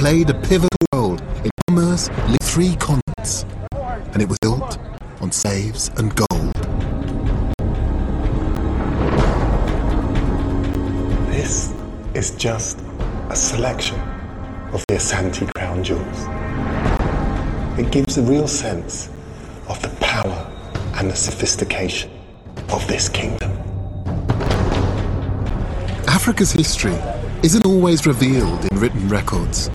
played a pivotal role in commerce linking three continents, and it was built on slaves and gold. This is just a selection of the Asante crown jewels. It gives a real sense of the power and the sophistication of this kingdom. Africa's history isn't always revealed in written records.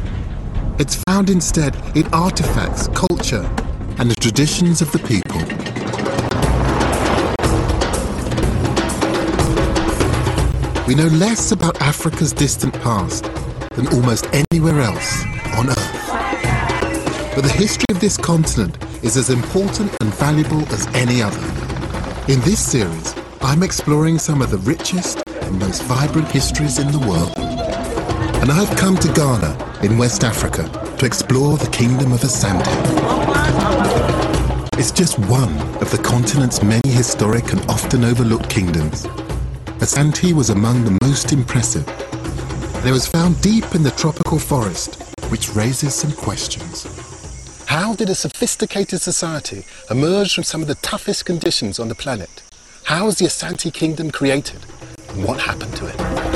It's found instead in artifacts, culture, and the traditions of the people. We know less about Africa's distant past than almost anywhere else on Earth. But the history of this continent is as important and valuable as any other. In this series, I'm exploring some of the richest and most vibrant histories in the world. And I've come to Ghana in West Africa to explore the kingdom of Asante. It's just one of the continent's many historic and often overlooked kingdoms. Asante was among the most impressive. It was found deep in the tropical forest, which raises some questions. How did a sophisticated society emerge from some of the toughest conditions on the planet? How was the Asante kingdom created? And what happened to it?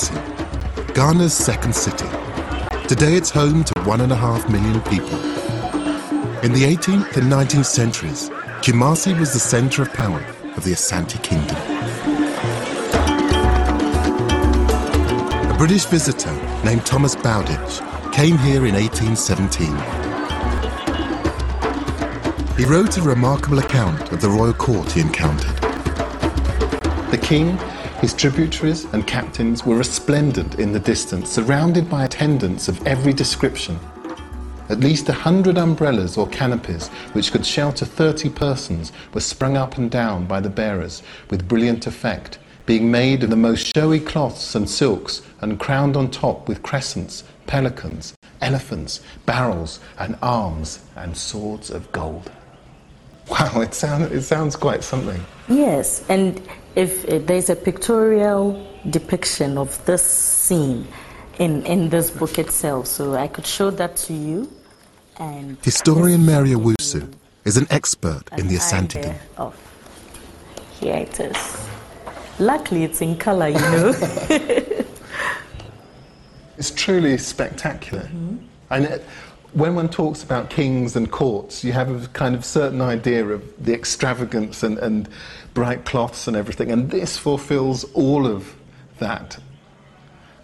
Kumasi, Ghana's second city. Today it's home to one and a half million people. In the 18th and 19th centuries, Kumasi was the center of power of the Asante Kingdom. A British visitor named Thomas Bowdich came here in 1817. He wrote a remarkable account of the royal court he encountered. The king, his tributaries and captains were resplendent in the distance, surrounded by attendants of every description. At least a hundred umbrellas or canopies, which could shelter 30 persons, were sprung up and down by the bearers with brilliant effect, being made of the most showy cloths and silks and crowned on top with crescents, pelicans, elephants, barrels, and arms and swords of gold. Wow, it, sound, it sounds quite something. Yes, and if uh, there's a pictorial depiction of this scene in, in this book itself, so I could show that to you. And Historian Mary Owusu is an expert in the Asante. Asante. Oh, here it is. Luckily, it's in color, you know. It's truly spectacular. And it, when one talks about kings and courts, you have a kind of certain idea of the extravagance and, and bright cloths and everything. And this fulfills all of that.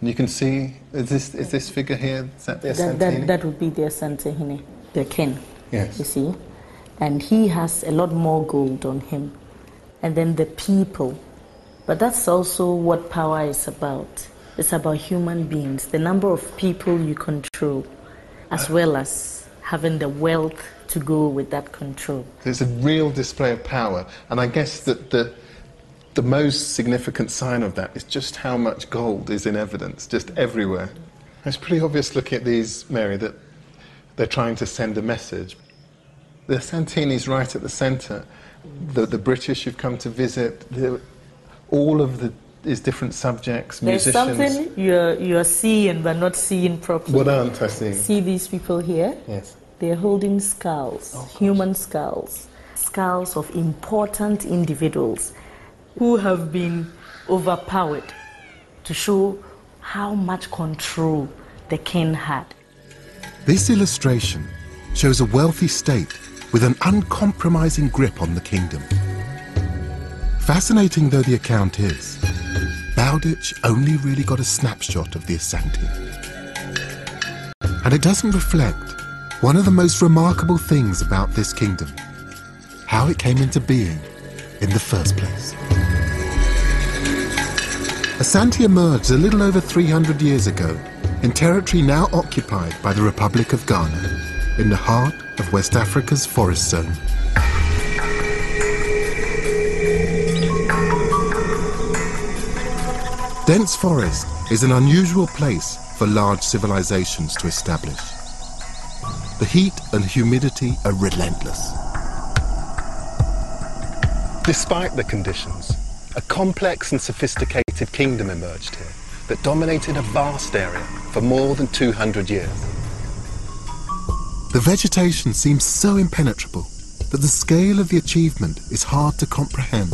And you can see, is this, is this figure here, is that the that, that, that would be the Asantehene, the king. Yes. You see? And he has a lot more gold on him. And then the people. But that's also what power is about. It's about human beings, the number of people you control, as well as having the wealth to go with that control. There's a real display of power. And I guess that the, the most significant sign of that is just how much gold is in evidence, just everywhere. It's pretty obvious looking at these, Mary, that they're trying to send a message. The Asantehene's right at the centre. The, the British who've come to visit, the, all of the these different subjects, There's musicians. something you're, you're seeing but not seeing properly. What aren't I seeing? See these people here? Yes. They're holding skulls, oh, human skulls, skulls of important individuals who have been overpowered to show how much control the king had. This illustration shows a wealthy state with an uncompromising grip on the kingdom. Fascinating though the account is, Bowdich only really got a snapshot of the Asante. And it doesn't reflect one of the most remarkable things about this kingdom how it came into being in the first place. Asante emerged a little over 300 years ago in territory now occupied by the Republic of Ghana, in the heart of West Africa's forest zone. Dense forest is an unusual place for large civilizations to establish. The heat and humidity are relentless. Despite the conditions, a complex and sophisticated kingdom emerged here that dominated a vast area for more than 200 years. The vegetation seems so impenetrable that the scale of the achievement is hard to comprehend.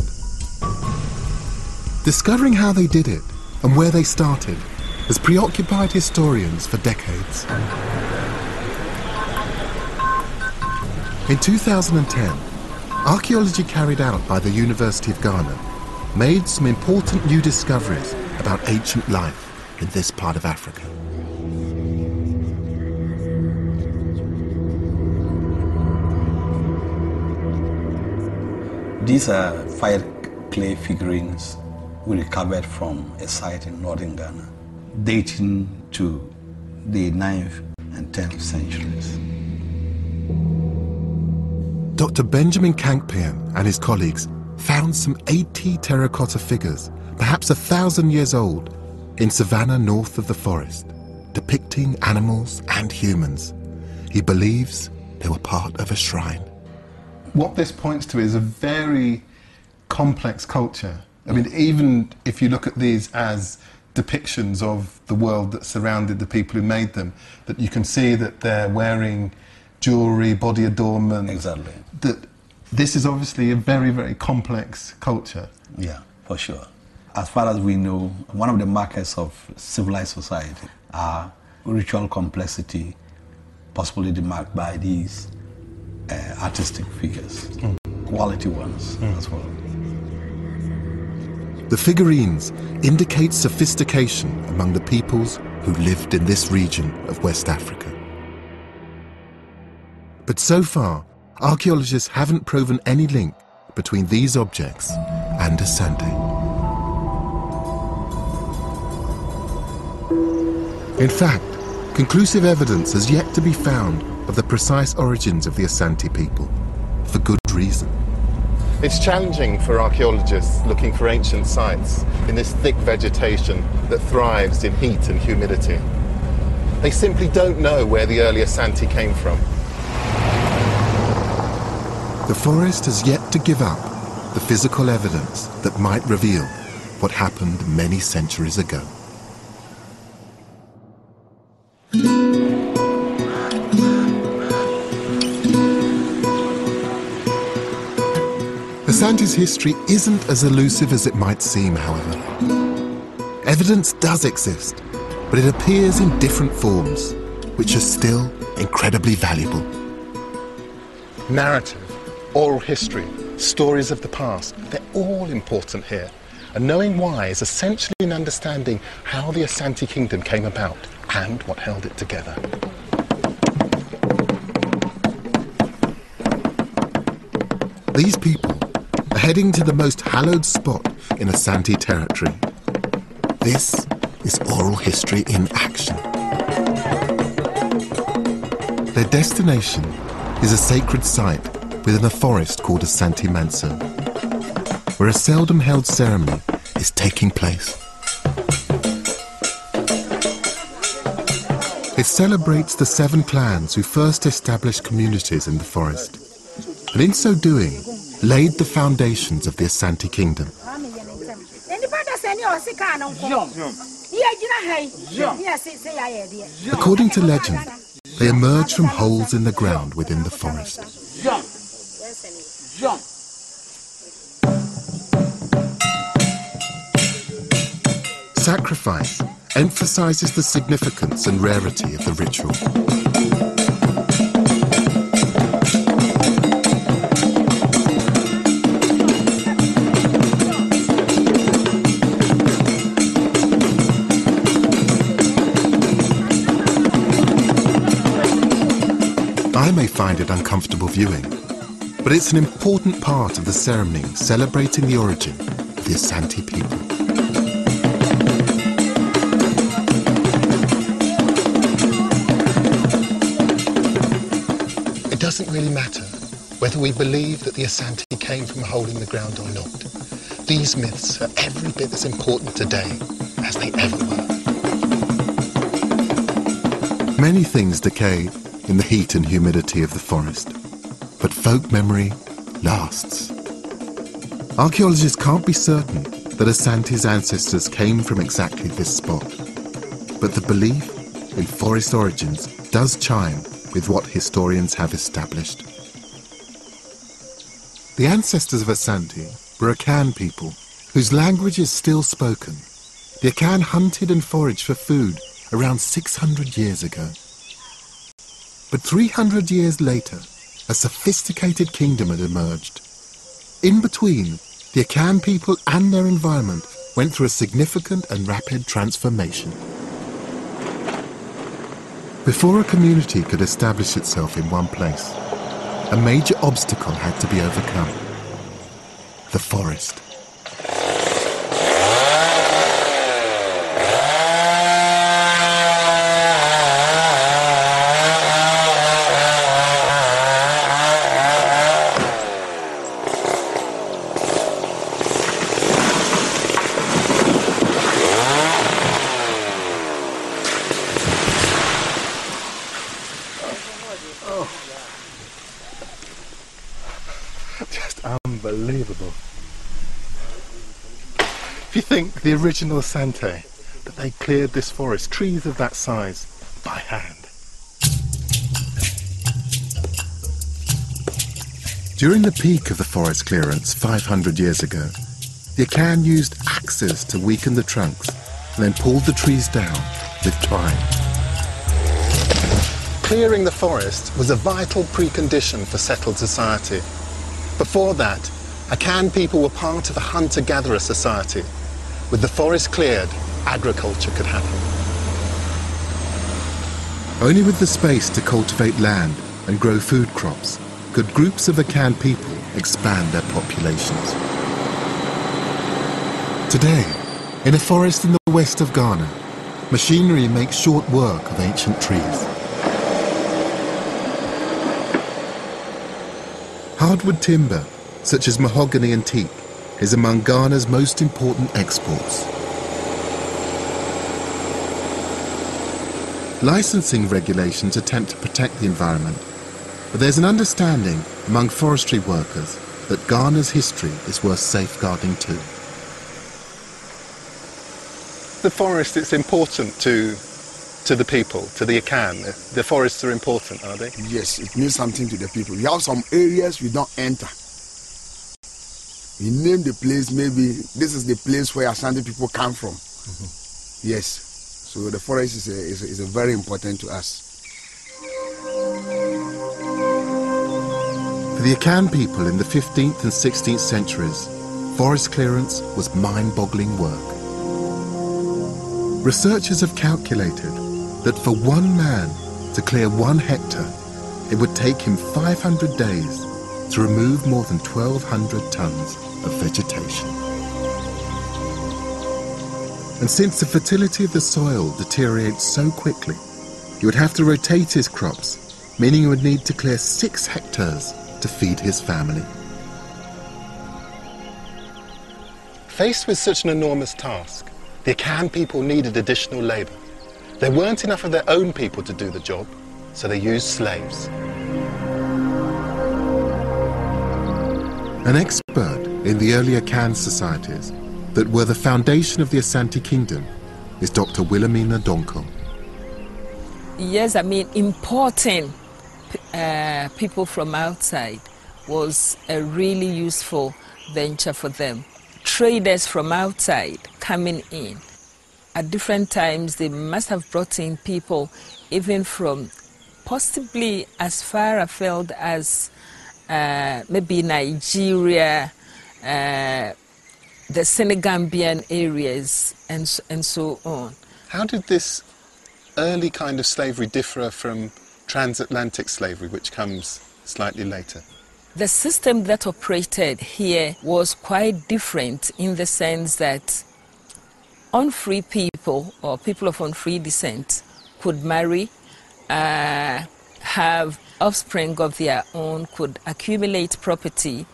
Discovering how they did it and where they started has preoccupied historians for decades. In 2010, archaeology carried out by the University of Ghana made some important new discoveries about ancient life in this part of Africa. These are fire clay figurines we recovered from a site in northern Ghana, dating to the 9th and 10th centuries. Dr. Benjamin Kankpeyeng and his colleagues found some 80 terracotta figures, perhaps a thousand years old, in Savannah north of the forest, depicting animals and humans. He believes they were part of a shrine. What this points to is a very complex culture. I mean, even if you look at these as depictions of the world that surrounded the people who made them, that you can see that they're wearing jewelry, body adornment. Exactly. That this is obviously a very, very complex culture. Yeah, for sure. As far as we know, one of the markers of civilized society are ritual complexity, possibly marked by these uh, artistic figures, mm. quality ones mm. as well. The figurines indicate sophistication among the peoples who lived in this region of West Africa. But so far, archaeologists haven't proven any link between these objects and Asante. In fact, conclusive evidence has yet to be found of the precise origins of the Asante people, for good reason. It's challenging for archaeologists looking for ancient sites in this thick vegetation that thrives in heat and humidity. They simply don't know where the early Santi came from. The forest has yet to give up the physical evidence that might reveal what happened many centuries ago. Asante's history isn't as elusive as it might seem, however. Evidence does exist, but it appears in different forms, which are still incredibly valuable. Narrative, oral history, stories of the past, they're all important here. And knowing why is essentially in understanding how the Asante kingdom came about and what held it together. These people heading to the most hallowed spot in Asante territory. This is oral history in action. Their destination is a sacred site within a forest called Asante Manso, where a seldom held ceremony is taking place. It celebrates the seven clans who first established communities in the forest, and in so doing, laid the foundations of the Asante kingdom. According to legend, they emerged from holes in the ground within the forest. Sacrifice emphasizes the significance and rarity of the ritual. May find it uncomfortable viewing, but it's an important part of the ceremony celebrating the origin of the Asante people. It doesn't really matter whether we believe that the Asante came from a hole in the ground or not. These myths are every bit as important today as they ever were. Many things decay in the heat and humidity of the forest. But folk memory lasts. Archaeologists can't be certain that Asante's ancestors came from exactly this spot. But the belief in forest origins does chime with what historians have established. The ancestors of Asante were Akan people whose language is still spoken. The Akan hunted and foraged for food around 600 years ago. But 300 years later, a sophisticated kingdom had emerged. In between, the Akan people and their environment went through a significant and rapid transformation. Before a community could establish itself in one place, a major obstacle had to be overcome. The forest. Think the original Asante, that they cleared this forest, trees of that size, by hand. During the peak of the forest clearance 500 years ago, the Akan used axes to weaken the trunks and then pulled the trees down with twine. Clearing the forest was a vital precondition for settled society. Before that, Akan people were part of a hunter-gatherer society with the forest cleared, agriculture could happen. Only with the space to cultivate land and grow food crops could groups of Akan people expand their populations. Today, in a forest in the west of Ghana, machinery makes short work of ancient trees. Hardwood timber, such as mahogany and teak, is among Ghana's most important exports. Licensing regulations attempt to protect the environment, but there's an understanding among forestry workers that Ghana's history is worth safeguarding too. The forest, it's important to to the people, to the Akan. The forests are important, are they? Yes, it means something to the people. We have some areas we don't enter. We name the place, maybe this is the place where Asante people come from. Mm-hmm. Yes. So the forest is, a, is, a, is a very important to us. For the Akan people in the 15th and 16th centuries, forest clearance was mind-boggling work. Researchers have calculated that for one man to clear one hectare, it would take him 500 days to remove more than 1,200 tons of vegetation. And since the fertility of the soil deteriorates so quickly, he would have to rotate his crops, meaning he would need to clear six hectares to feed his family. Faced with such an enormous task, the Akan people needed additional labour. There weren't enough of their own people to do the job, so they used slaves. An expert in the earlier Akan societies that were the foundation of the Asante Kingdom is Dr. Wilhelmina Donkoh. Yes, I mean, importing uh, people from outside was a really useful venture for them. Traders from outside coming in. At different times, they must have brought in people even from possibly as far afield as uh, maybe Nigeria, uh, the Senegambian areas, and, and so on. How did this early kind of slavery differ from transatlantic slavery, which comes slightly later? The system that operated here was quite different in the sense that unfree people or people of unfree descent could marry, uh, have offspring of their own, could accumulate property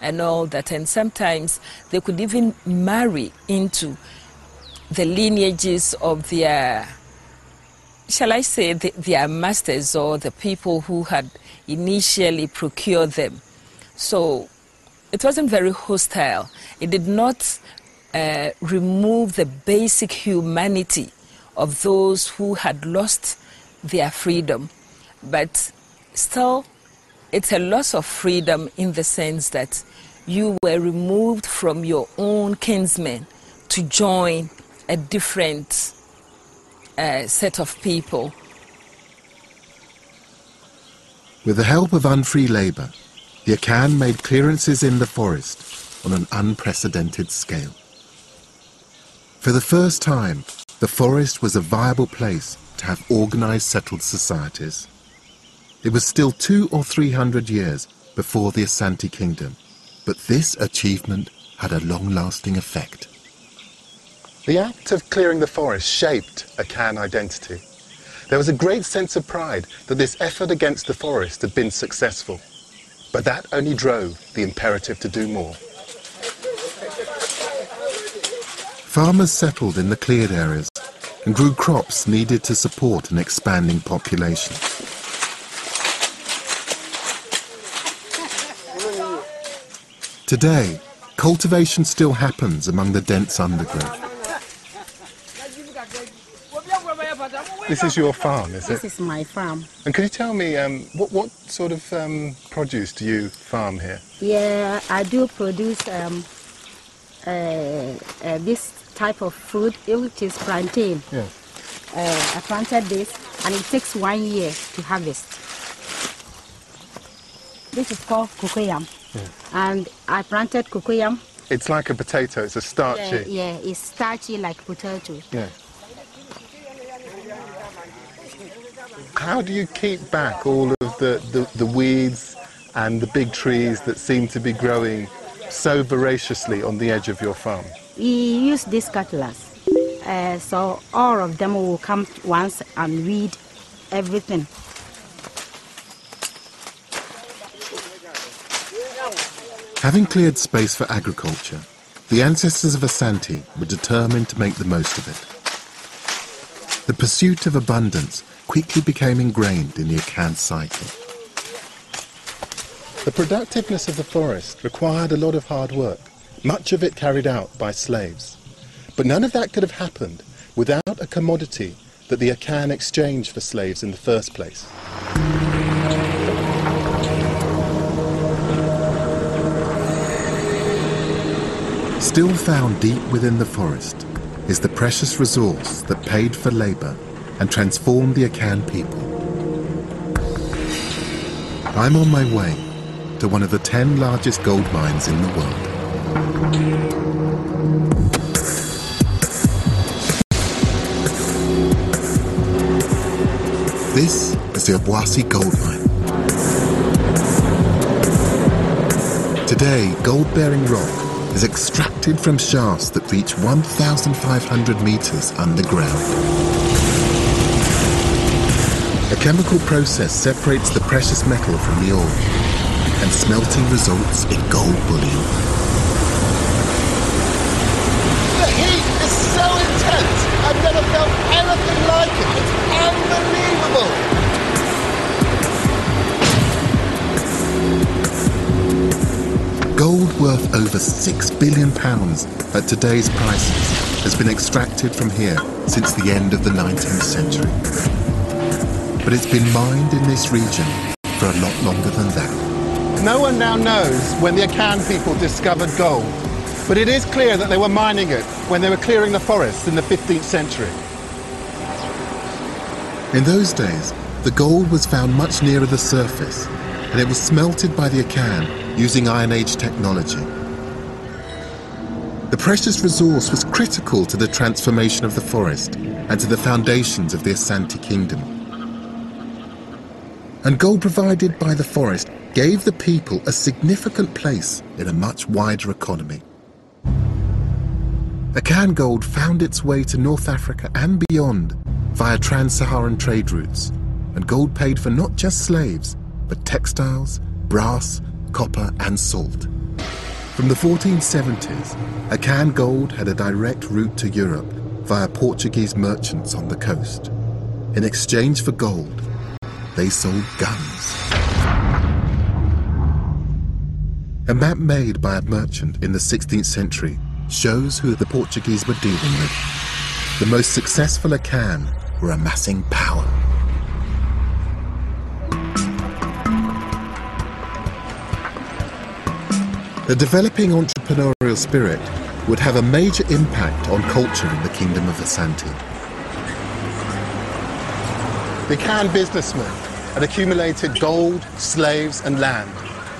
and all that. And sometimes they could even marry into the lineages of their, shall I say, the, their masters or the people who had initially procured them. So it wasn't very hostile. It did not uh, remove the basic humanity of those who had lost their freedom. But still, it's a loss of freedom in the sense that you were removed from your own kinsmen to join a different uh, set of people. With the help of unfree labour, the Akan made clearances in the forest on an unprecedented scale. For the first time, the forest was a viable place to have organised settled societies. It was still two or three hundred years before the Asante kingdom, but this achievement had a long-lasting effect. The act of clearing the forest shaped Akan identity. There was a great sense of pride that this effort against the forest had been successful, but that only drove the imperative to do more. Farmers settled in the cleared areas and grew crops needed to support an expanding population. Today, cultivation still happens among the dense undergrowth. This is your farm, is it? This is my farm. And can you tell me um, what, what sort of um, produce do you farm here? Yeah, I do produce um, uh, uh, this type of fruit, which is plantain. Yes. Uh, I planted this, and it takes one year to harvest. This is called cocoyam, and I planted cocoyam. It's like a potato, it's a starchy. Yeah, yeah, it's starchy like potato. Yeah. How do you keep back all of the, the, the weeds and the big trees that seem to be growing so voraciously on the edge of your farm? We use this cutlass, uh, so all of them will come once and weed everything. Having cleared space for agriculture, the ancestors of Asante were determined to make the most of it. The pursuit of abundance quickly became ingrained in the Akan psyche. The productiveness of the forest required a lot of hard work, much of it carried out by slaves. But none of that could have happened without a commodity that the Akan exchanged for slaves in the first place. Still found deep within the forest is the precious resource that paid for labour and transformed the Akan people. I'm on my way to one of the 10 largest gold mines in the world. This is the Obuasi Gold Mine. Today, gold-bearing rock is extracted from shafts that reach 1,500 meters underground. A chemical process separates the precious metal from the ore, and smelting results in gold bullion. The heat is so intense, I've never felt anything like it. It's unbelievable. Gold worth over six billion pounds at today's prices has been extracted from here since the end of the 19th century. But it's been mined in this region for a lot longer than that. No one now knows when the Akan people discovered gold, but it is clear that they were mining it when they were clearing the forests in the 15th century. In those days, the gold was found much nearer the surface, and it was smelted by the Akan using Iron Age technology. The precious resource was critical to the transformation of the forest and to the foundations of the Asante kingdom. And gold provided by the forest gave the people a significant place in a much wider economy. Akan gold found its way to North Africa and beyond via trans-Saharan trade routes, and gold paid for not just slaves, but textiles, brass, copper and salt. From the 1470s, Akan gold had a direct route to Europe via Portuguese merchants on the coast. In exchange for gold, they sold guns. A map made by a merchant in the 16th century shows who the Portuguese were dealing with. The most successful Akan were amassing power. The developing entrepreneurial spirit would have a major impact on culture in the Kingdom of Asante. The Akan businessmen had accumulated gold, slaves, and land,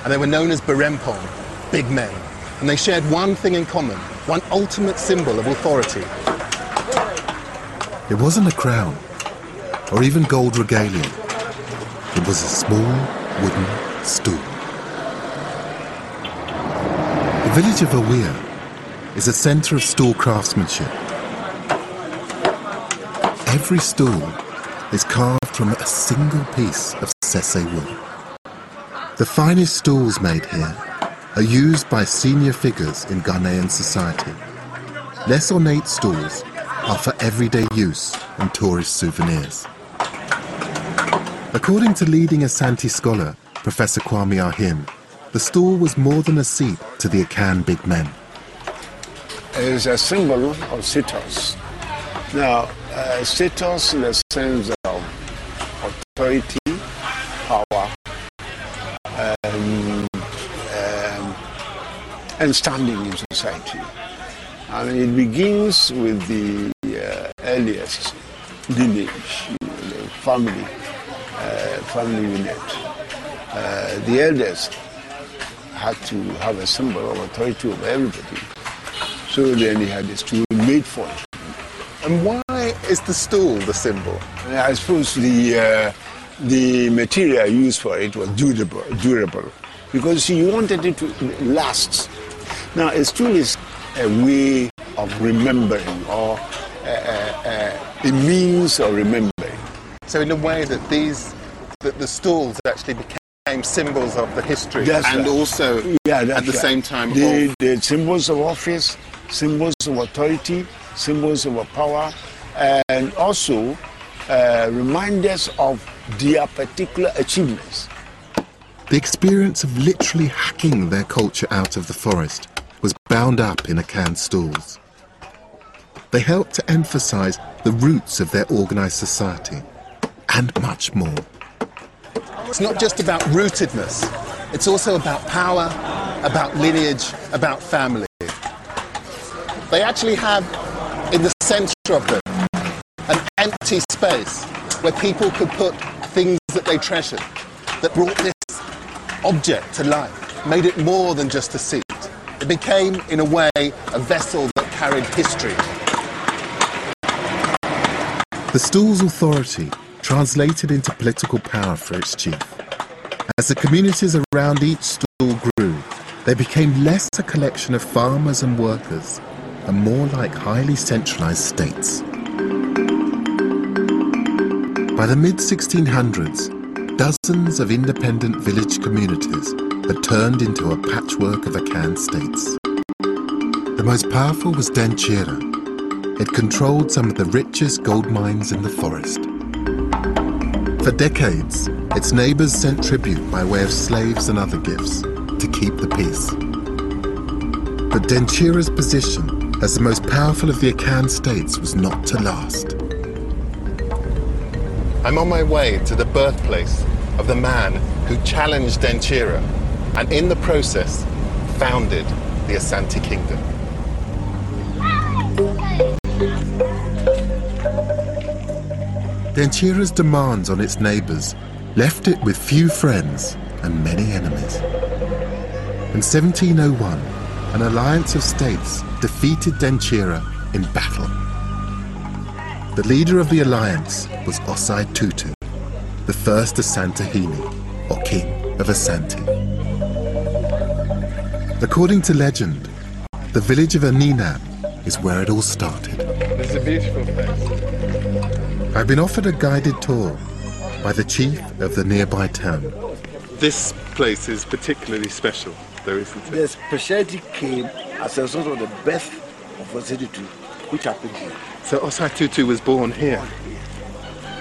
and they were known as Berempong, big men. And they shared one thing in common, one ultimate symbol of authority. It wasn't a crown, or even gold regalia. It was a small wooden stool. The village of Ahwiaa is a centre of stool craftsmanship. Every stool is carved from a single piece of sese wool. The finest stools made here are used by senior figures in Ghanaian society. Less ornate stools are for everyday use and tourist souvenirs. According to leading Asante scholar, Professor Kwame Arhin, the stool was more than a seat to the Akan big men. It is a symbol of status. Now, uh, status in the sense of authority, power, um, um, and standing in society. And it begins with the uh, earliest lineage, the family, uh, family unit. Uh, the eldest had to have a symbol of authority over everybody. So then he had a stool made for him. And why is the stool the symbol? I suppose the uh, the material used for it was durable, durable, because see, you wanted it to last. Now, a stool is a way of remembering or a, a, a, a means of remembering. So in a way that these, that the stools actually became symbols of the history That's and right. also Yeah, at the right. same time the, of the symbols of office, symbols of authority, symbols of power, and also uh, reminders of their particular achievements. The experience of literally hacking their culture out of the forest was bound up in Akan stools. They helped to emphasize the roots of their organized society and much more. It's not just about rootedness, it's also about power, about lineage, about family. They actually have in the center of them an empty space where people could put things that they treasured, that brought this object to life, made it more than just a seat. It became, in a way, a vessel that carried history. The stool's authority translated into political power for its chief. As the communities around each stool grew, they became less a collection of farmers and workers and more like highly centralized states. By the mid 1600s, dozens of independent village communities had turned into a patchwork of Akan states. The most powerful was Denkyira. It controlled some of the richest gold mines in the forest. For decades, its neighbors sent tribute by way of slaves and other gifts to keep the peace. But Denkyira's position as the most powerful of the Akan states was not to last. I'm on my way to the birthplace of the man who challenged Denkyira and in the process founded the Asante Kingdom. Denkyira's demands on its neighbors left it with few friends and many enemies. In 1701, an alliance of states defeated Denkyira in battle. The leader of the alliance was Osei Tutu, the first Asantehene, or king of Asante. According to legend, the village of Anyinam is where it all started. This is a beautiful place. I've been offered a guided tour by the chief of the nearby town. This place is particularly special, though, isn't it? The specialty came as a result of the birth of Osei which happened here. So Osei Tutu was born here.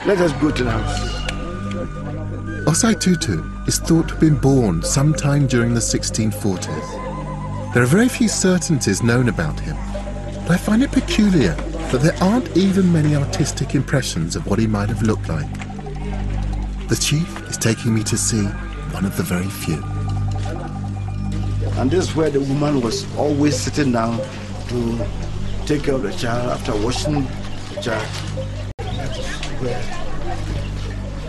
Let us go to the house. Osei Tutu is thought to have been born sometime during the 1640s. There are very few certainties known about him, but I find it peculiar that there aren't even many artistic impressions of what he might have looked like. The chief is taking me to see one of the very few. And this is where the woman was always sitting down to take care of the child after washing the child.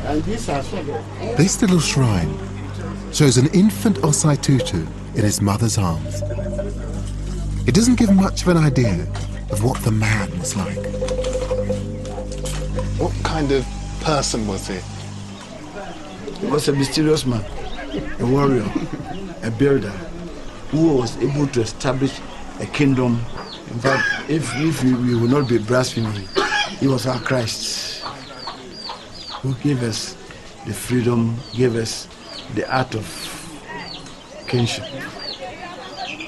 And these are some of This little shrine shows an infant Osei Tutu in his mother's arms. It doesn't give much of an idea of what the man was like. What kind of person was he? He was a mysterious man, a warrior, a builder, who was able to establish a kingdom. In fact, if, if we, we will not be blaspheming, he was our Christ, who gave us the freedom, gave us the art of kingship.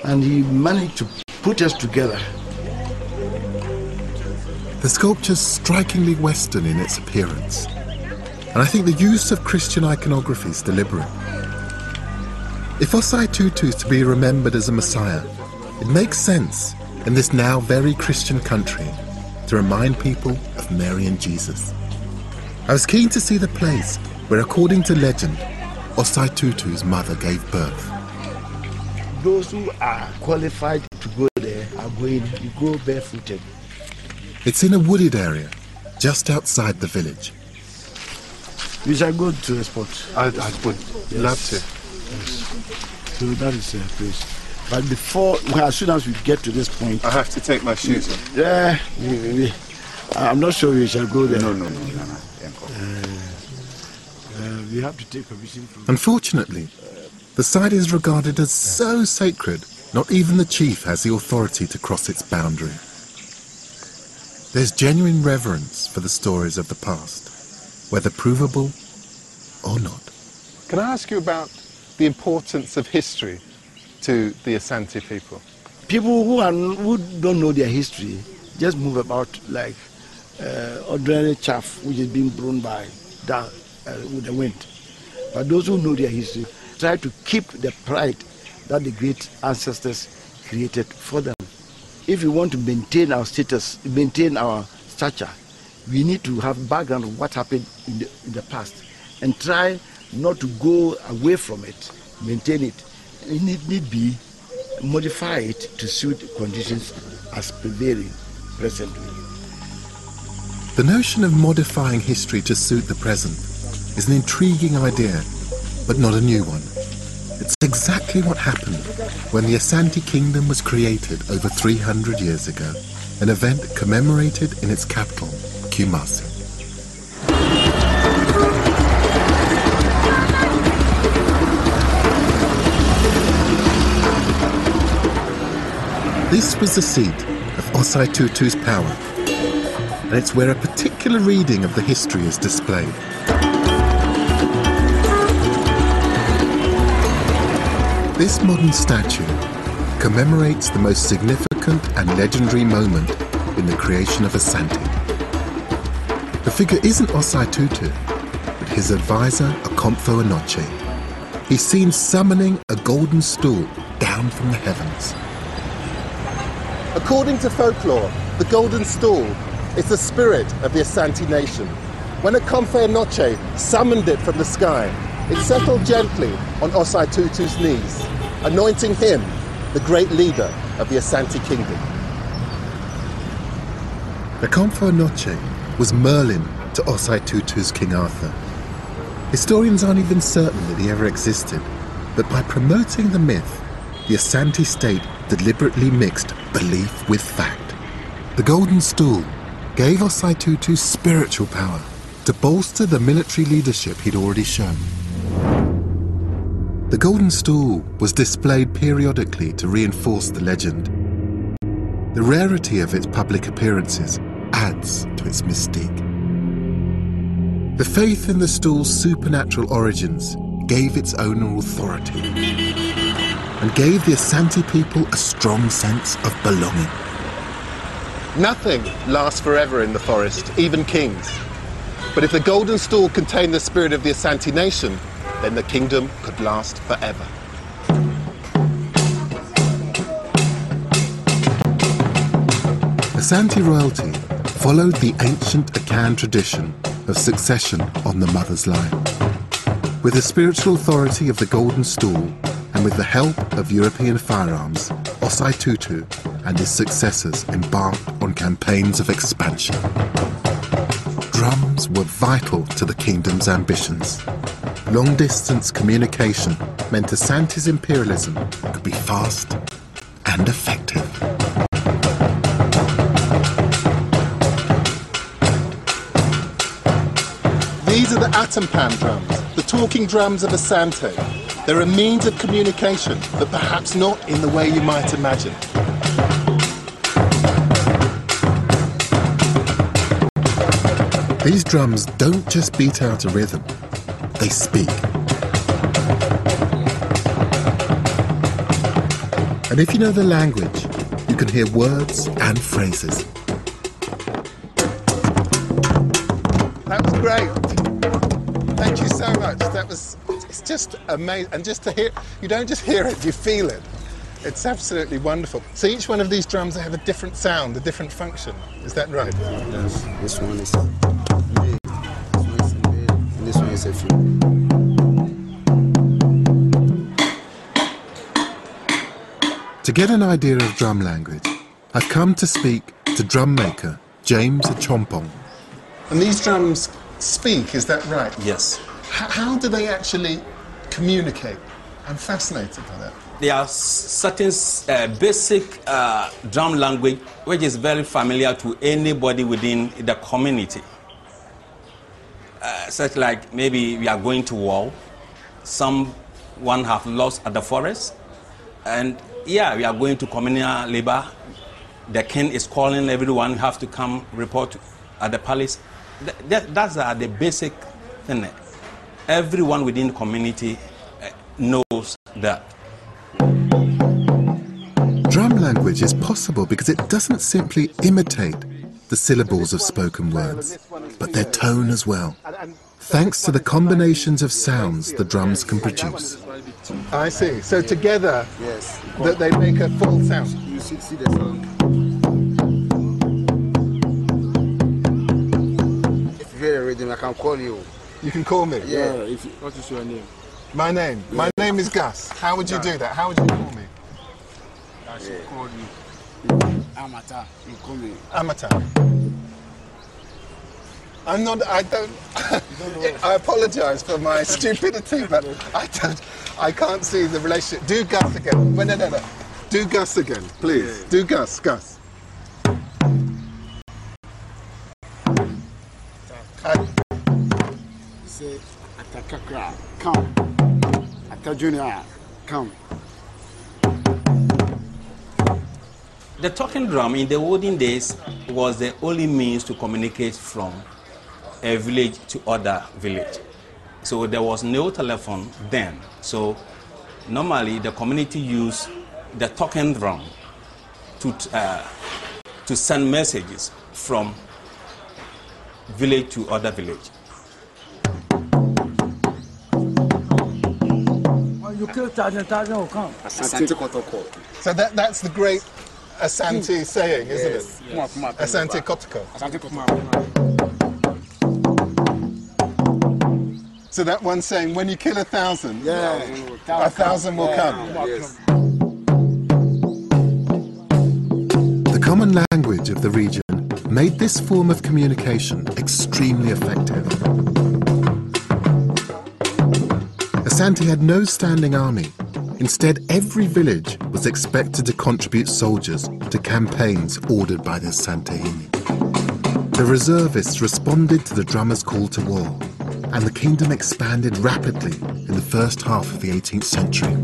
And he managed to put us together. The sculpture's strikingly Western in its appearance, and I think the use of Christian iconography is deliberate. If Osei Tutu is to be remembered as a Messiah, it makes sense in this now very Christian country to remind people of Mary and Jesus. I was keen to see the place where, according to legend, Osei Tutu's mother gave birth. Those who are qualified to go there are going, you go barefooted. It's in a wooded area just outside the village. We shall go to the spot. I, I would love to. So that is a place. But before, well, as soon as we get to this point, I have to take my shoes off. yeah, we, we, I'm not sure we shall go there. No, no, no, no, no. Uh, we have to take permission from. Unfortunately, the site is regarded as so sacred, not even the chief has the authority to cross its boundary. There's genuine reverence for the stories of the past, whether provable or not. Can I ask you about the importance of history to the Asante people? People who are who don't know their history just move about like uh, ordinary chaff which is being blown by down uh, with the wind. But those who know their history try to keep the pride that the great ancestors created for them. If we want to maintain our status, maintain our stature, we need to have background of what happened in the, in the past and try not to go away from it, maintain it. It need, need be modify it to suit conditions as prevailing presently. The notion of modifying history to suit the present is an intriguing idea, but not a new one. It's exactly what happened when the Asante Kingdom was created over 300 years ago, an event commemorated in its capital, Kumasi. This was the seat of Osei Tutu's power, and it's where a particular reading of the history is displayed. This modern statue commemorates the most significant and legendary moment in the creation of Asante. The figure isn't Osei Tutu, but his advisor, Okomfo Anokye. He's seen summoning a golden stool down from the heavens. According to folklore, the golden stool is the spirit of the Asante nation. When Okomfo Anokye summoned it from the sky, it settled gently on Osei Tutu's knees, anointing him the great leader of the Asante kingdom. The Okomfo Anokye was Merlin to Osei Tutu's King Arthur. Historians aren't even certain that he ever existed, but by promoting the myth, the Asante state deliberately mixed belief with fact. The Golden Stool gave Osei Tutu spiritual power to bolster the military leadership he'd already shown. The Golden Stool was displayed periodically to reinforce the legend. The rarity of its public appearances adds to its mystique. The faith in the stool's supernatural origins gave its owner authority and gave the Asante people a strong sense of belonging. Nothing lasts forever in the forest, even kings. But if the golden stool contained the spirit of the Asante nation, then the kingdom could last forever. Asante royalty followed the ancient Akan tradition of succession on the mother's line. With the spiritual authority of the Golden Stool and with the help of European firearms, Osei Tutu and his successors embarked on campaigns of expansion. Drums were vital to the kingdom's ambitions. Long distance communication meant Asante's imperialism could be fast and effective. These are the Atumpan drums, the talking drums of Asante. They're a means of communication, but perhaps not in the way you might imagine. These drums don't just beat out a rhythm, they speak. And if you know the language, you can hear words and phrases. That was great. Thank you so much. That was, it's just amazing. And just to hear, you don't just hear it, you feel it. It's absolutely wonderful. So each one of these drums have a different sound, a different function. Is that right? Yes. This one is To get an idea of drum language, I've come to speak to drum maker James Chompong. And these drums speak, is that right? Yes. How, how do they actually communicate? I'm fascinated by that. There are certain uh, basic uh, drum language which is very familiar to anybody within the community. Such like maybe we are going to war, someone have lost at the forest, and yeah, we are going to communal labor. The king is calling everyone, have to come report at the palace. Th- that, that's uh, the basic thing. Everyone within the community uh, knows that. Drum language is possible because it doesn't simply imitate the syllables of spoken words, but their tone as well, thanks to the combinations of sounds the drums can produce. I see. So together, Yes. that they make a full sound. You see, see the sound. If you hear the rhythm, I can call you. You can call me. Yeah. if you, what is your name? My name. My name is Gus. How would you do that? How would you call me? I should call you. Amata. You call me. Amateur. I'm not. I don't. I apologise for my stupidity, but I don't. I can't see the relationship. Do Gus again. Well, no, no, no. Do Gus again, please. Do Gus, Gus. I, Say, Atakakra, come. Ata Junior, come. The talking drum in the olden days was the only means to communicate from a village to other village. So there was no telephone then. So normally the community used the talking drum to, uh, to send messages from village to other village. You kill Tarzan, Tarzan will come. Asante Kotoko. so that, that's the great Asante saying, isn't Yes. it? Come on, come on. Asante Kotoko. Asante Kotoko. So that one saying, when you kill a thousand, Yeah. a thousand will come. Yes. The common language of the region made this form of communication extremely effective. Asante had no standing army. Instead, every village was expected to contribute soldiers to campaigns ordered by the Asantehene. The reservists responded to the drummers' call to war, and the kingdom expanded rapidly in the first half of the 18th century.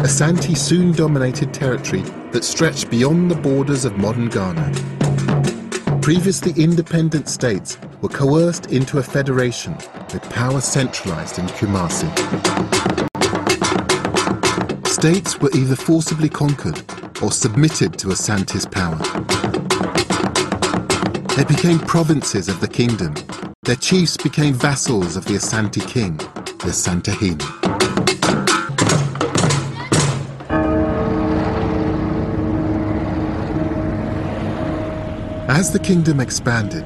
Asante soon dominated territory that stretched beyond the borders of modern Ghana. Previously independent states were coerced into a federation with power centralized in Kumasi. States were either forcibly conquered or submitted to Asante's power. They became provinces of the kingdom. Their chiefs became vassals of the Asante king, the Asantehene. As the kingdom expanded,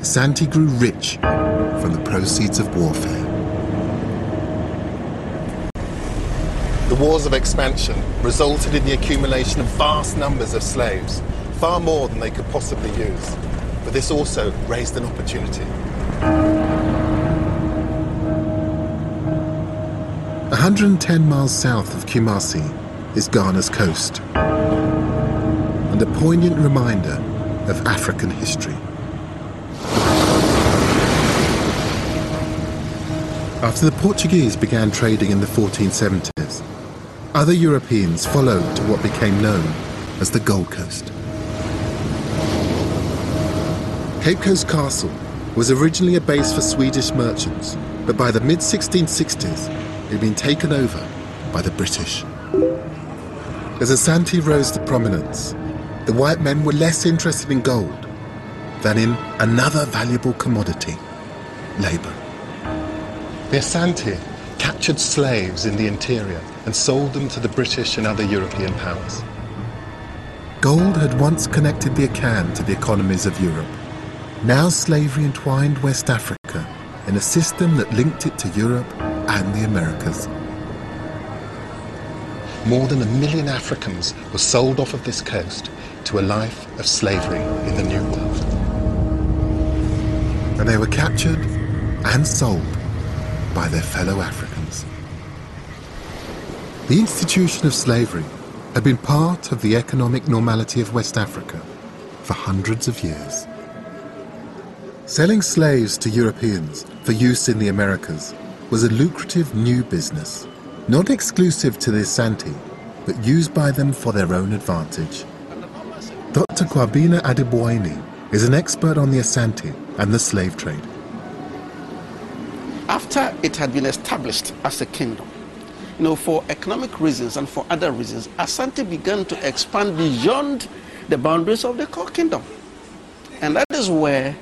Asante grew rich from the proceeds of warfare. Wars of expansion resulted in the accumulation of vast numbers of slaves, far more than they could possibly use. But this also raised an opportunity. 110 miles south of Kumasi is Ghana's coast, and a poignant reminder of African history. After the Portuguese began trading in the 1470s, other Europeans followed to what became known as the Gold Coast. Cape Coast Castle was originally a base for Swedish merchants, but by the mid 1660s, it had been taken over by the British. As Asante rose to prominence, the white men were less interested in gold than in another valuable commodity labour. The Asante captured slaves in the interior and sold them to the British and other European powers. Gold had once connected the Akan to the economies of Europe. Now slavery entwined West Africa in a system that linked it to Europe and the Americas. More than a million Africans were sold off of this coast to a life of slavery in the New World. And they were captured and sold by their fellow Africans. The institution of slavery had been part of the economic normality of West Africa for hundreds of years. Selling slaves to Europeans for use in the Americas was a lucrative new business, not exclusive to the Asante, but used by them for their own advantage. Dr. Kwabena Adu-Boahen is an expert on the Asante and the slave trade. After it had been established as a kingdom, know, for economic reasons and for other reasons, Asante began to expand beyond the boundaries of the core kingdom. And that is where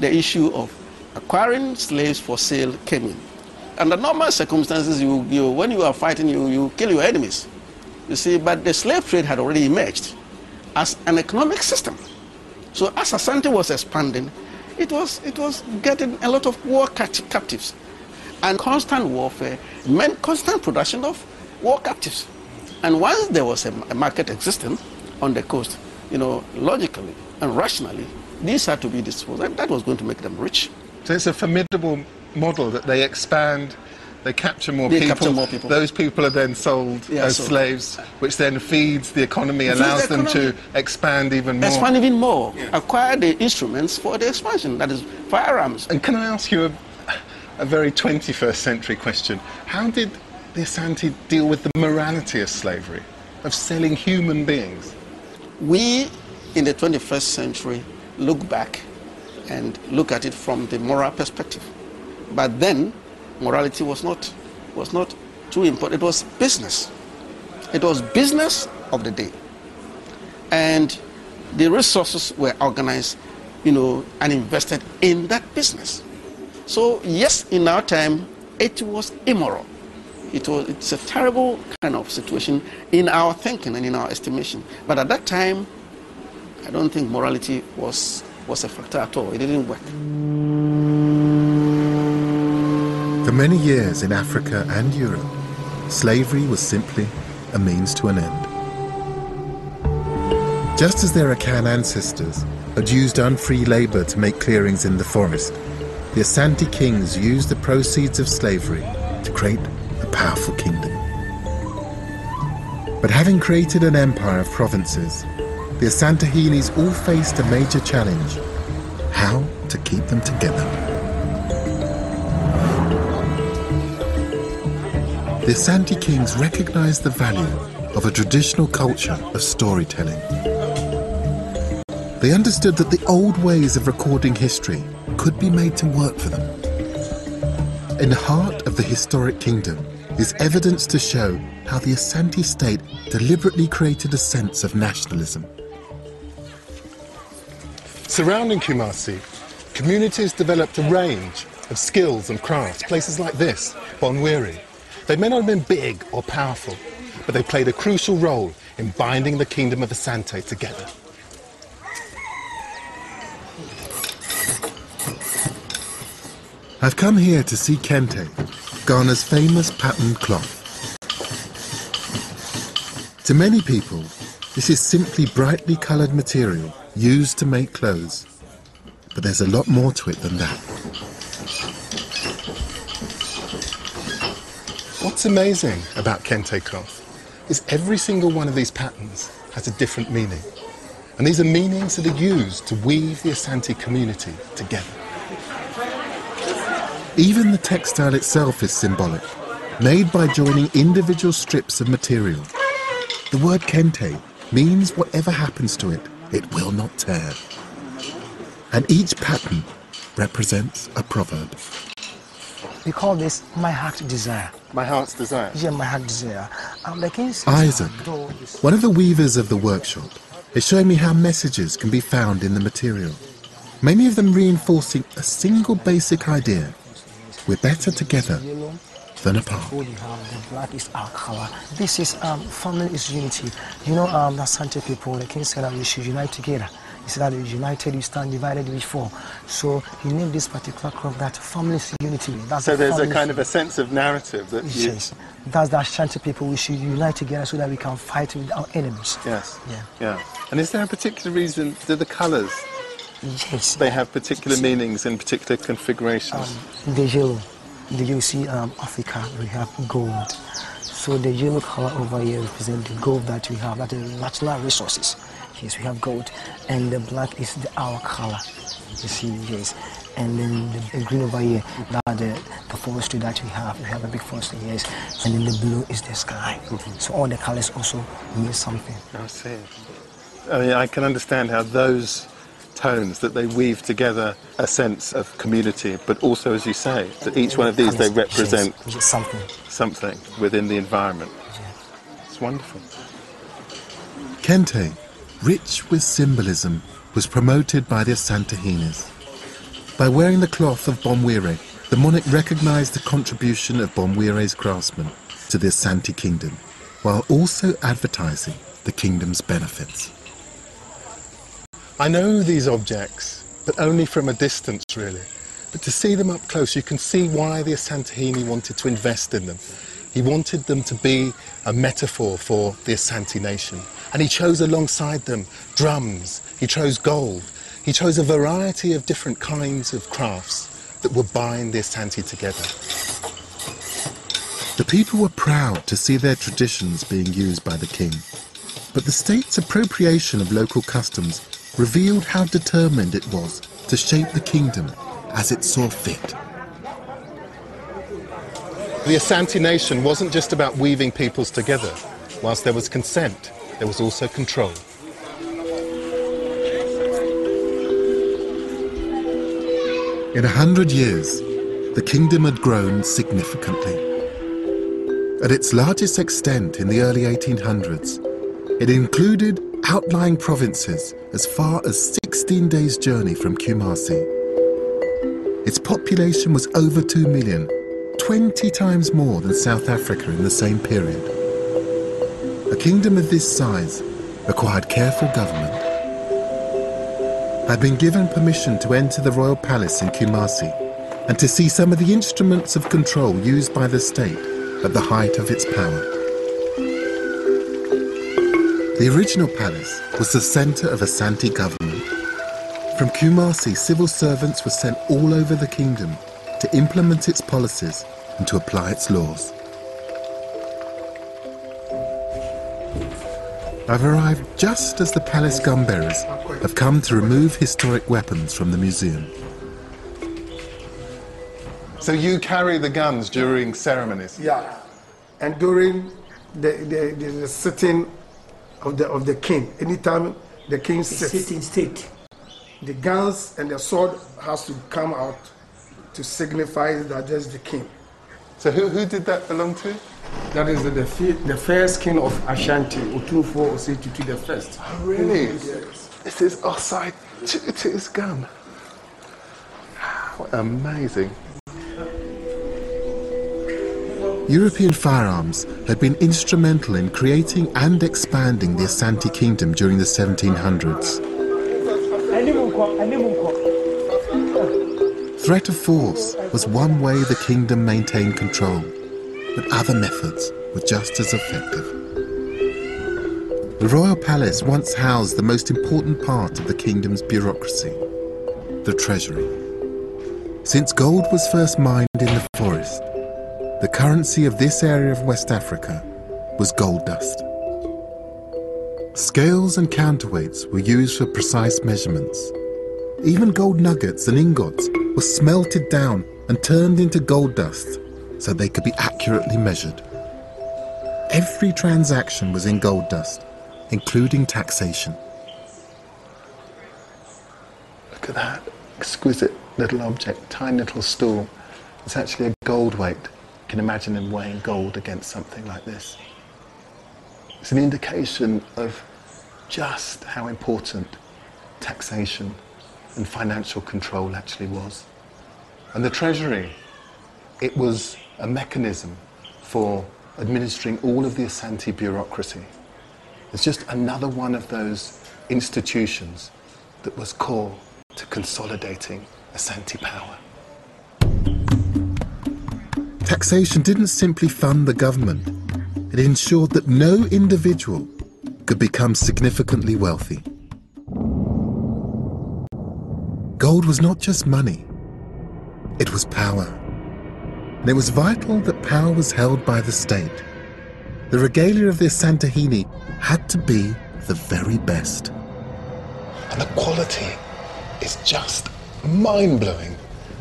the issue of acquiring slaves for sale came in. Under normal circumstances, you, you, when you are fighting, you, you kill your enemies. You see, but the slave trade had already emerged as an economic system. So as Asante was expanding, it was, it was getting a lot of war captives. And constant warfare meant constant production of war captives. And once there was a, a market existing on the coast, you know, logically and rationally, these had to be disposed. And that was going to make them rich. So it's a formidable model that they expand, they capture more, They people. capture more people. Those people are then sold Yeah, as so- slaves, which then feeds the economy, Feeds allows the them to expand even more. Expand even more, acquire the instruments for the expansion, that is firearms. And can I ask you a, a very 21st century question? How did the Asante deal with the morality of slavery, of selling human beings? We in the 21st century look back and look at it from the moral perspective. But then morality was not was not too important. It was business. It was business of the day. And the resources were organized, you know, and invested in that business. So yes, in our time, it was immoral. It was it's a terrible kind of situation in our thinking and in our estimation. But at that time, I don't think morality was was a factor at all. It didn't work. For many years in Africa and Europe, slavery was simply a means to an end. Just as their Akan ancestors had used unfree labor to make clearings in the forest, the Asante kings used the proceeds of slavery to create a powerful kingdom. But having created an empire of provinces, the Asantehenes all faced a major challenge how to keep them together. The Asante kings recognized the value of a traditional culture of storytelling. They understood that the old ways of recording history could be made to work for them. In the heart of the historic kingdom is evidence to show how the Asante state deliberately created a sense of nationalism. Surrounding Kumasi, communities developed a range of skills and crafts. Places like this, Bonwire. They may not have been big or powerful, but they played a crucial role in binding the kingdom of Asante together. I've come here to see kente, Ghana's famous patterned cloth. To many people, this is simply brightly coloured material used to make clothes. But there's a lot more to it than that. What's amazing about kente cloth is every single one of these patterns has a different meaning. And these are meanings that are used to weave the Asante community together. Even the textile itself is symbolic, made by joining individual strips of material. The word kente means whatever happens to it, it will not tear. And each pattern represents a proverb. We call this my heart desire. My heart's desire? Yeah, my heart desire. Um, the king says, Isaac, one of the weavers of the workshop, is showing me how messages can be found in the material. Many of them reinforcing a single basic idea. We're better together than apart. Food you have, the black is our color. This is um, family is unity. You know, um, the Asante people, the king said that we should unite together. He said that united we stand, divided we fall. So he named this particular crop that family is unity. That's so there's a kind of a sense of narrative that you... Yes, that's the Ashanti people. We should unite together so that we can fight with our enemies. Yes. Yeah. Yeah. And is there a particular reason, do the colours, yes, they have particular meanings in particular configurations? The yellow, the you see um, Africa, we have gold. So the yellow color over here represents the gold that we have, that is natural resources. Yes, we have gold, and the black is the our color. You see, yes. And then the, the green over here, that the, the forestry that we have, we have a big forestry, yes. And then the blue is the sky. So all the colors also mean something. I see. I mean, I can understand how those tones that they weave together a sense of community, but also, as you say, that each one of these they represent something. something within the environment. It's wonderful. Kente, rich with symbolism, was promoted by the Asantehenes. By wearing the cloth of Bonwire, the monarch recognized the contribution of Bonwire's craftsmen to the Asante kingdom, while also advertising the kingdom's benefits. I know these objects, but only from a distance, really. But to see them up close, you can see why the Asantehene wanted to invest in them. He wanted them to be a metaphor for the Asante nation. And he chose alongside them drums, he chose gold, he chose a variety of different kinds of crafts that would bind the Asante together. The people were proud to see their traditions being used by the king. But the state's appropriation of local customs revealed how determined it was to shape the kingdom as it saw fit. The Asante nation wasn't just about weaving peoples together. Whilst there was consent, there was also control. In a hundred years, the kingdom had grown significantly. At its largest extent in the early 1800s, it included outlying provinces as far as 16 days' journey from Kumasi. Its population was over 2 million, 20 times more than South Africa in the same period. A kingdom of this size required careful government. I'd been given permission to enter the royal palace in Kumasi and to see some of the instruments of control used by the state at the height of its power. The original palace was the center of Asante government. From Kumasi, civil servants were sent all over the kingdom to implement its policies and to apply its laws. I've arrived just as the palace gunbearers have come to remove historic weapons from the museum. So you carry the guns during ceremonies? Yeah. And during the, the, the, the sitting of the, of the king, anytime the king sits, sitting state. the guns and the sword has to come out to signify that there's the king. So who, who did that belong to? That is the, the first king of Ashanti, Otumfuo Osei Tutu the first. Oh, really? Yes. This is Osei Tutu's gun. Ah, what amazing. European firearms had been instrumental in creating and expanding the Asante Kingdom during the 1700s. Threat of force was one way the kingdom maintained control, but other methods were just as effective. The royal palace once housed the most important part of the kingdom's bureaucracy, the treasury. Since gold was first mined in the forest, the currency of this area of West Africa was gold dust. Scales and counterweights were used for precise measurements. Even gold nuggets and ingots were smelted down and turned into gold dust so they could be accurately measured. Every transaction was in gold dust, including taxation. Look at that exquisite little object, tiny little stool. It's actually a gold weight. Can imagine him weighing gold against something like this. It's an indication of just how important taxation and financial control actually was. And the Treasury, it was a mechanism for administering all of the Asante bureaucracy. It's just another one of those institutions that was core to consolidating Asante power. Taxation didn't simply fund the government, it ensured that no individual could become significantly wealthy. Gold was not just money, it was power. And it was vital that power was held by the state. The regalia of the Asantehene had to be the very best. And the quality is just mind blowing,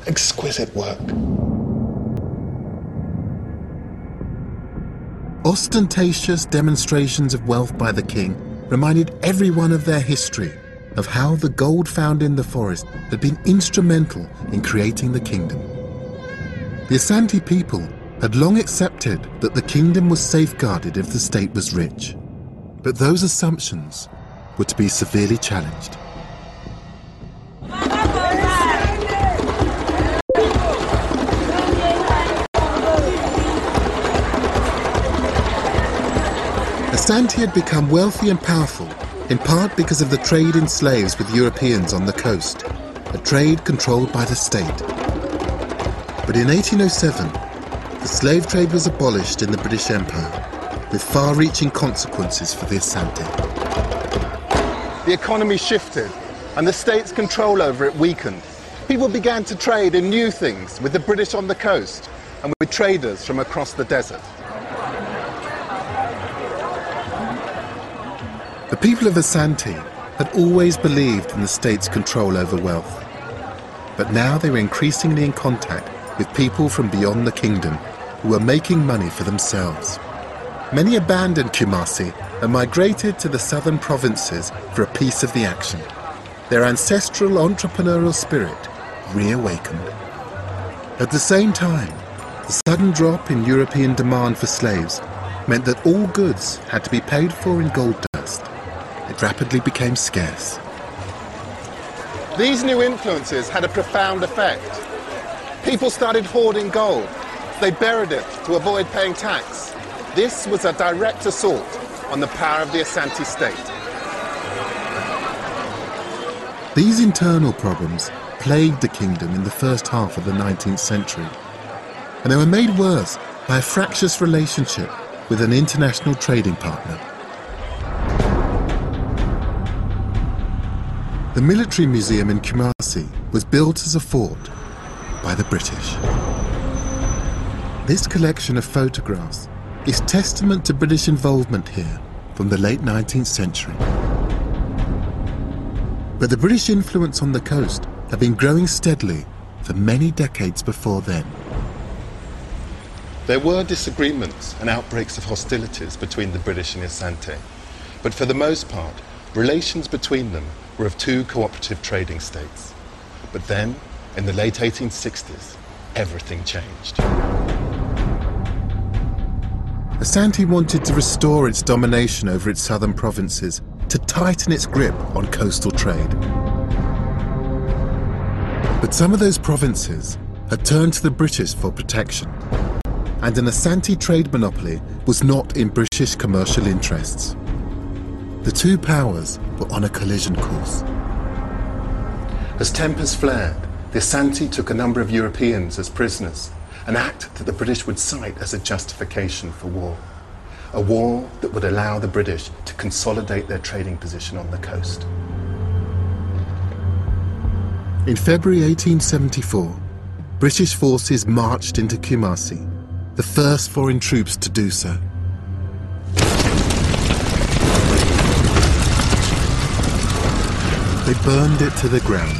exquisite work. Ostentatious demonstrations of wealth by the king reminded everyone of their history, of how the gold found in the forest had been instrumental in creating the kingdom. The Asante people had long accepted that the kingdom was safeguarded if the state was rich, but those assumptions were to be severely challenged. Asante had become wealthy and powerful, in part because of the trade in slaves with Europeans on the coast, a trade controlled by the state. But in 1807, the slave trade was abolished in the British Empire, with far reaching consequences for the Asante. The economy shifted, and the state's control over it weakened. People began to trade in new things with the British on the coast and with traders from across the desert. The people of Asante had always believed in the state's control over wealth. But now they were increasingly in contact with people from beyond the kingdom who were making money for themselves. Many abandoned Kumasi and migrated to the southern provinces for a piece of the action. Their ancestral entrepreneurial spirit reawakened. At the same time, the sudden drop in European demand for slaves meant that all goods had to be paid for in gold it rapidly became scarce. These new influences had a profound effect. People started hoarding gold. They buried it to avoid paying tax. This was a direct assault on the power of the Asante state. These internal problems plagued the kingdom in the first half of the 19th century, and they were made worse by a fractious relationship with an international trading partner. The military museum in Kumasi was built as a fort by the British. This collection of photographs is testament to British involvement here from the late 19th century. But the British influence on the coast had been growing steadily for many decades before then. There were disagreements and outbreaks of hostilities between the British and Asante, but for the most part, relations between them were of two cooperative trading states. But then, in the late 1860s, everything changed. Asante wanted to restore its domination over its southern provinces to tighten its grip on coastal trade. But some of those provinces had turned to the British for protection, and an Asante trade monopoly was not in British commercial interests. The two powers were on a collision course. As tempers flared, the Asante took a number of Europeans as prisoners, an act that the British would cite as a justification for war. A war that would allow the British to consolidate their trading position on the coast. In February 1874, British forces marched into Kumasi, the first foreign troops to do so. They burned it to the ground,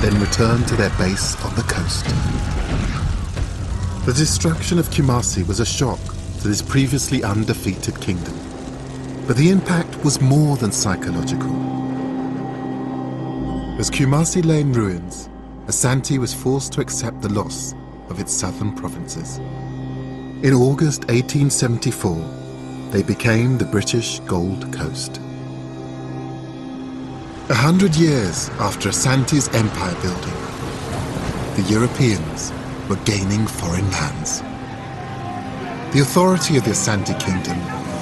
then returned to their base on the coast. The destruction of Kumasi was a shock to this previously undefeated kingdom. But the impact was more than psychological. As Kumasi lay in ruins, Asante was forced to accept the loss of its southern provinces. In August 1874, they became the British Gold Coast. A hundred years after Asante's empire building, the Europeans were gaining foreign lands. The authority of the Asante Kingdom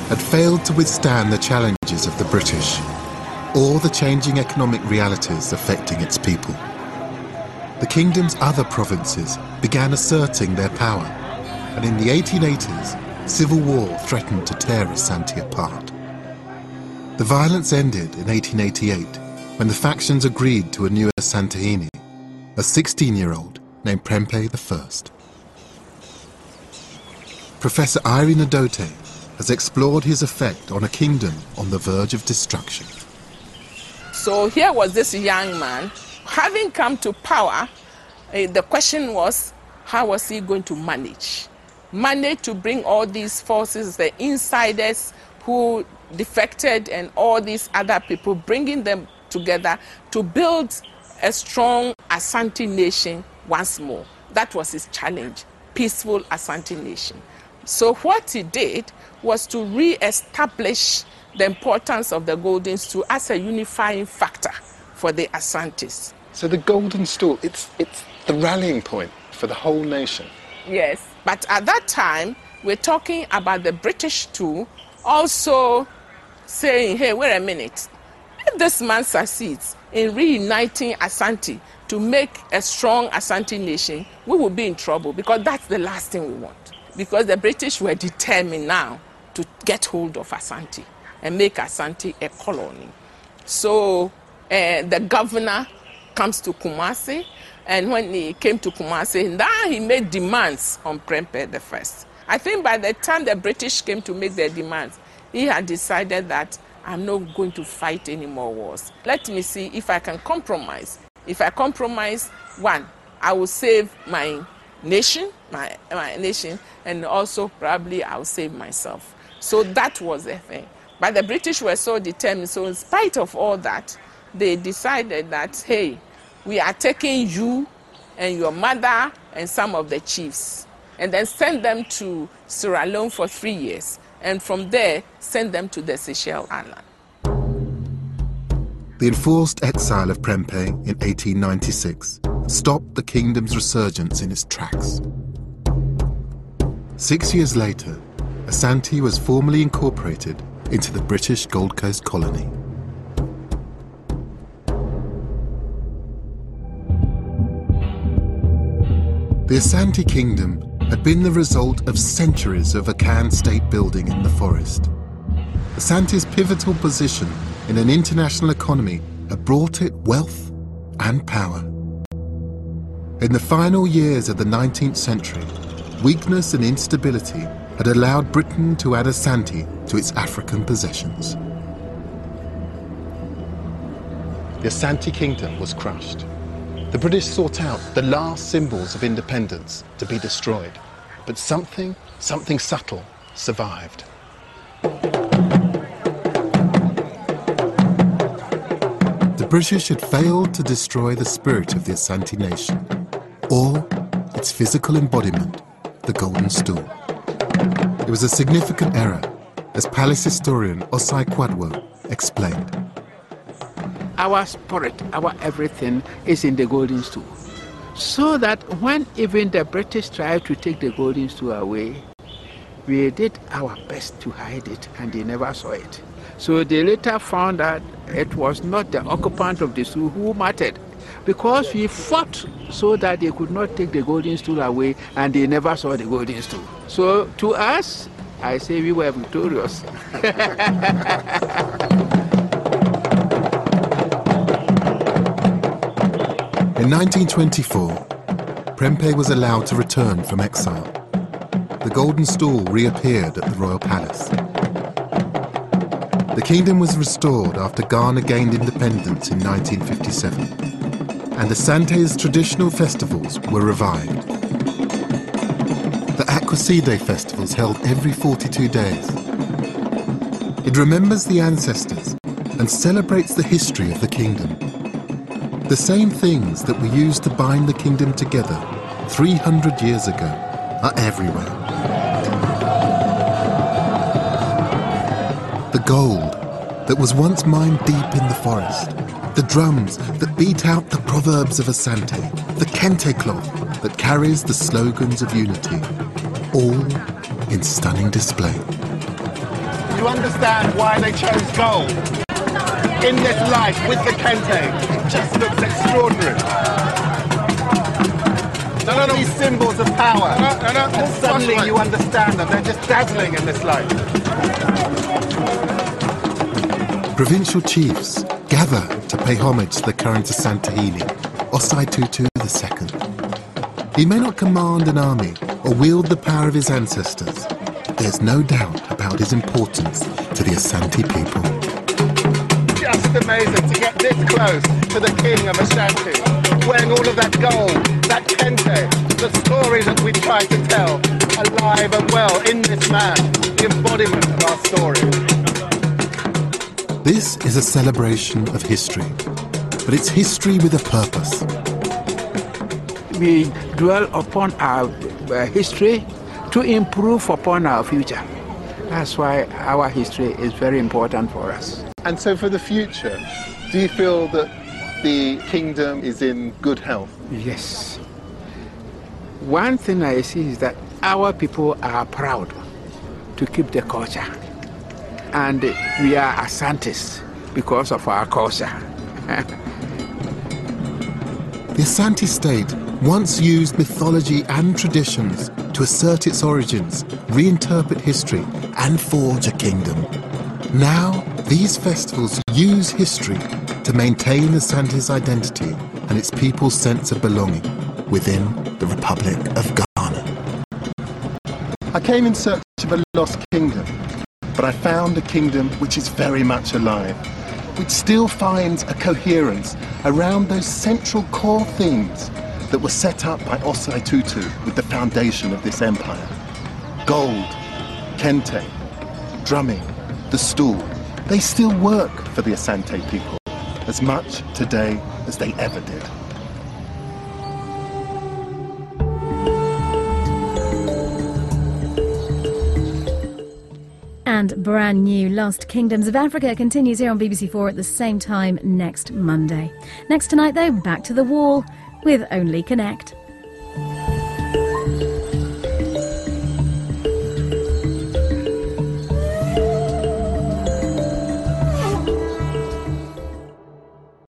had failed to withstand the challenges of the British or the changing economic realities affecting its people. The kingdom's other provinces began asserting their power, and in the 1880s, civil war threatened to tear Asante apart. The violence ended in 1888 when the factions agreed to a new Asantehene, a 16-year-old named Prempeh I. Professor Irene Odotei has explored his effect on a kingdom on the verge of destruction. So here was this young man, having come to power, uh, the question was, how was he going to manage? Manage to bring all these forces, the insiders who defected and all these other people, bringing them together to build a strong Asante nation once more. That was his challenge, peaceful Asante nation. So what he did was to re-establish the importance of the golden stool as a unifying factor for the Asantes. So the golden stool, it's, it's the rallying point for the whole nation. Yes, but at that time, we're talking about the British too, also saying, hey, wait a minute, if this man succeeds in reuniting Asante to make a strong Asante nation, we will be in trouble because that's the last thing we want. Because the British were determined now to get hold of Asante and make Asante a colony. So uh, the governor comes to Kumasi, and when he came to Kumasi, now he made demands on Prempeh the first. I think by the time the British came to make their demands, he had decided that I'm not going to fight any more wars. Let me see if I can compromise. If I compromise, one, I will save my nation, my, my nation, and also probably I'll save myself. So that was the thing. But the British were so determined. So in spite of all that, they decided that, hey, we are taking you and your mother and some of the chiefs and then send them to Sierra Leone for three years and from there send them to the Seychelles Island. The enforced exile of Prempeh in 1896 stopped the kingdom's resurgence in its tracks. Six years later, Asante was formally incorporated into the British Gold Coast colony. The Asante Kingdom had been the result of centuries of Akan state building in the forest. Asante's pivotal position in an international economy had brought it wealth and power. In the final years of the 19th century, weakness and instability had allowed Britain to add Asante to its African possessions. The Asante Kingdom was crushed. The British sought out the last symbols of independence to be destroyed. But something, something subtle, survived. The British had failed to destroy the spirit of the Asante nation, or its physical embodiment, the Golden Stool. It was a significant error, as palace historian Osei Kwadwo explained. Our spirit, our everything is in the golden stool. So that when even the British tried to take the golden stool away, we did our best to hide it and they never saw it. So they later found that it was not the occupant of the stool who mattered because we fought so that they could not take the golden stool away and they never saw the golden stool. So to us, I say we were victorious. In 1924, Prempeh was allowed to return from exile. The golden stool reappeared at the royal palace. The kingdom was restored after Ghana gained independence in 1957, and the Asante's traditional festivals were revived. The Akwasidae festivals held every 42 days. It remembers the ancestors and celebrates the history of the kingdom. The same things that were used to bind the kingdom together 300 years ago are everywhere. The gold that was once mined deep in the forest, the drums that beat out the proverbs of Asante, the kente cloth that carries the slogans of unity, all in stunning display. You understand why they chose gold in this life with the kente? It just looks extraordinary. No, no, no. These symbols of power. No, no, no. And suddenly you understand them. They're just dazzling in this light. Provincial chiefs gather to pay homage to the current Asantehene, Osei Tutu II. He may not command an army or wield the power of his ancestors. There's no doubt about his importance to the Asante people. Just amazing to get this close to the king of Ashanti, wearing all of that gold, that kente, the story that we try to tell, alive and well in this man, the embodiment of our story. This is a celebration of history, but it's history with a purpose. We dwell upon our uh, history to improve upon our future. That's why our history is very important for us. And so for the future, do you feel that the kingdom is in good health? Yes. One thing I see is that our people are proud to keep the culture and we are Asantes because of our culture. the Asante state once used mythology and traditions to assert its origins, reinterpret history, and forge a kingdom. Now, these festivals use history to maintain the Asante's identity and its people's sense of belonging within the Republic of Ghana. I came in search of a lost kingdom but I found a kingdom which is very much alive, which still finds a coherence around those central core themes that were set up by Osei Tutu with the foundation of this empire. Gold, kente, drumming, the stool, they still work for the Asante people as much today as they ever did. And brand new Lost Kingdoms of Africa continues here on BBC4 at the same time next Monday. Next tonight, though, back to the wall with Only Connect.